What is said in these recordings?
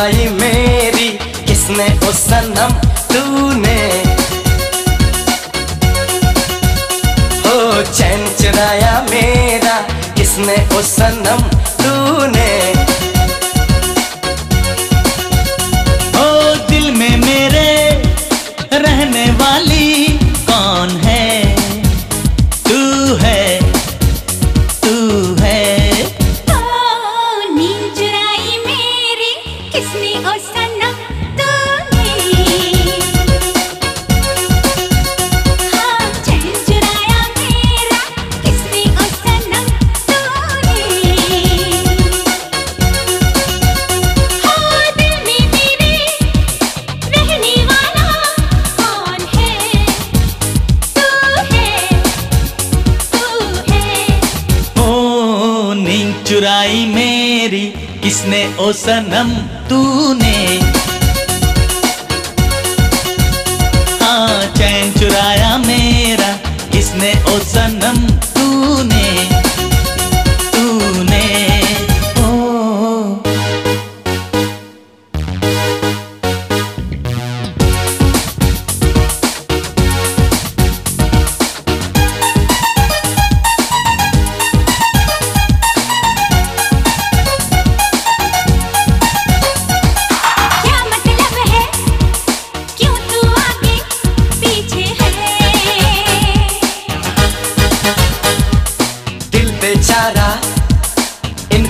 आई मेरी किसने ओ सनम तूने? हो चैन चुराया मेरा किसने ओ सनम तूने? चुराई मेरी किसने ओ सनम तूने?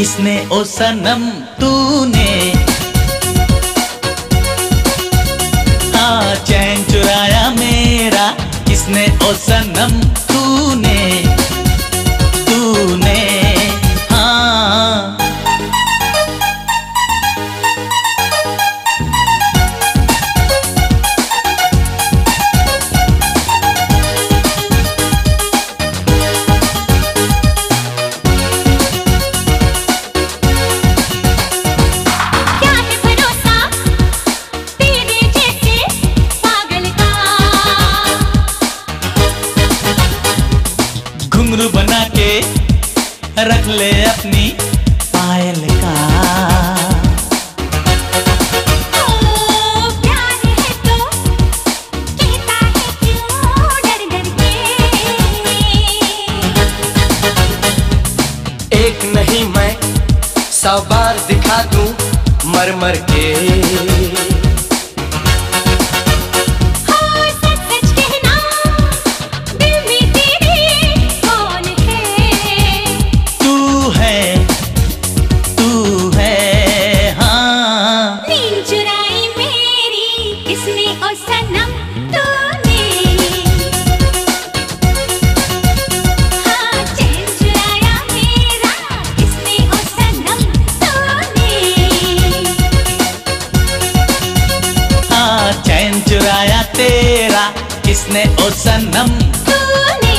किसने ओ सनम तूने? हाँ चैन चुराया मेरा। किसने ओ सनम तूने? घुंघरू बना के रख ले अपनी पायल का। एक नहीं मैं दिखा दूँ मर मर के। किसने ओ सनम? तूने